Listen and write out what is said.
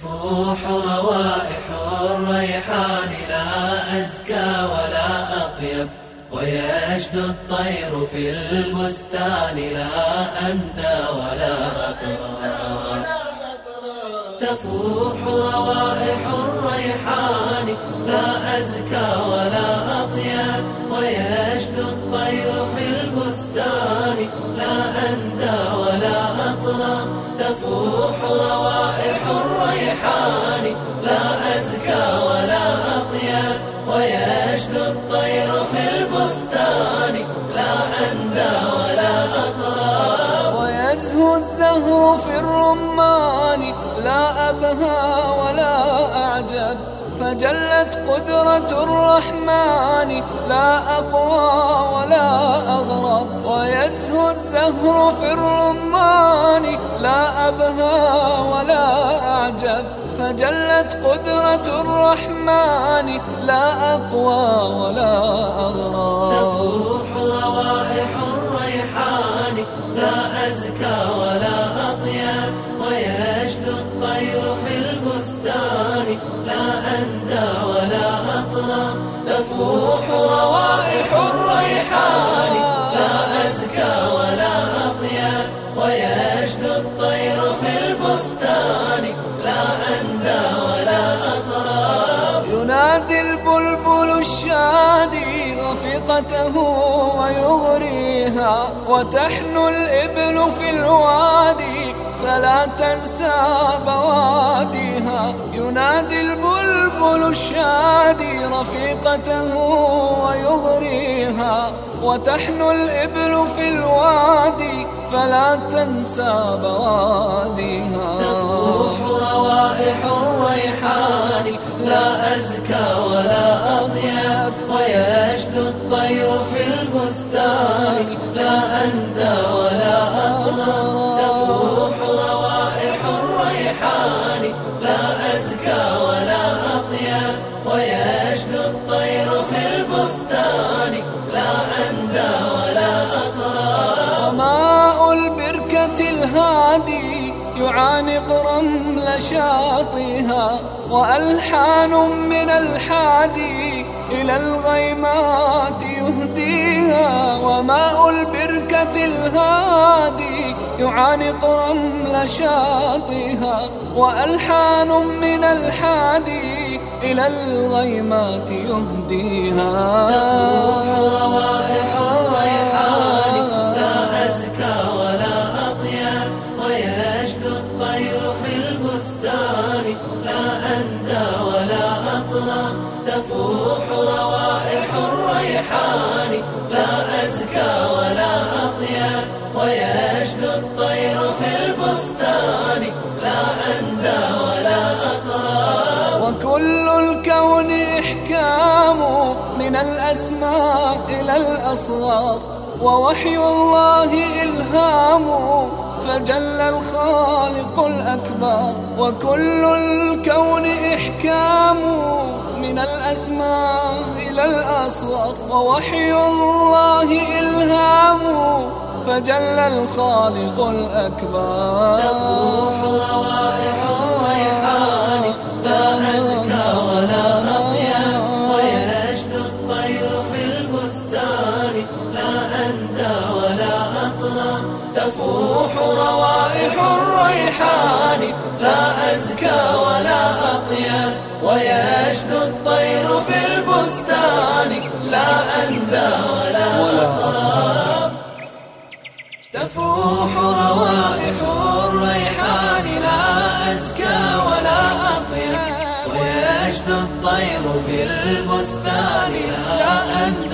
تفوح روائح الريحان لا أزكى ولا أطيب. ويشد الطير في البستان لا أندى ولا أطرى تفوح روائح الريحان لا أزكى ولا أطيب. ويشد الطير في البستان لا أندى ولا ويشد الطير في البستان لا أندى ولا أطرى ويزهو الزهر في الرمان لا أبهى ولا أعجب. فجلت قدرة الرحمن لا أقوى ولا أغرب. ويزهو الزهر في الرمان لا أبهى ولا أعجب. فجلت قدرة الرحمن لا أقوى ولا أغرب تفوح روائح الريحان لا أزكى ولا أطيب ويشد الطير في البستان لا أندى ولا أطرى تفوح روائح ينادي البلبل الشادي رفيقته ويغريها وتحنو الإبل في الوادي فلا تنسى بواديها. ينادي البلبل الشادي رفيقته ويغريها وتحنو الإبل في الوادي فلا تنسى بواديها. ولا أطيب ويشد الطير في البستان. لا أندى ولا أطرى تفوح روائح الريحان. لا أزكى ولا أطيب ويشد الطير في البستان. لا أندى ولا أطرى وماء البركة الهادي يعانق رمل شاطئها وألحان من الحادي إلى الغيمات يهديها وماء البركة الهادي يعانق رمل شاطئها وألحان من الحادي إلى الغيمات يهديها. روائح ويشد الطير في البستان. لا أندى ولا أطرى تفوح روائح الريحان. لا أزكى ولا أطيب. ويشد الطير في البستان. لا أندى ولا أطرى. وكل الكون إحكام من الأسماء إلى الأصغار. ووحي الله إلهام فجل الخالق الأكبر وكل الكون إحكام من الأسماء إلى الأصغر ووحي الله إلهام. فجل الخالق الأكبر. روائح تفوح روائح الريحان لا أزكى ولا أطيب ويشد الطير في البستان لا أندى ولا أطرى تفوح روائح الريحان لا أزكى ولا أطيب ويشد الطير في البستان لا أندى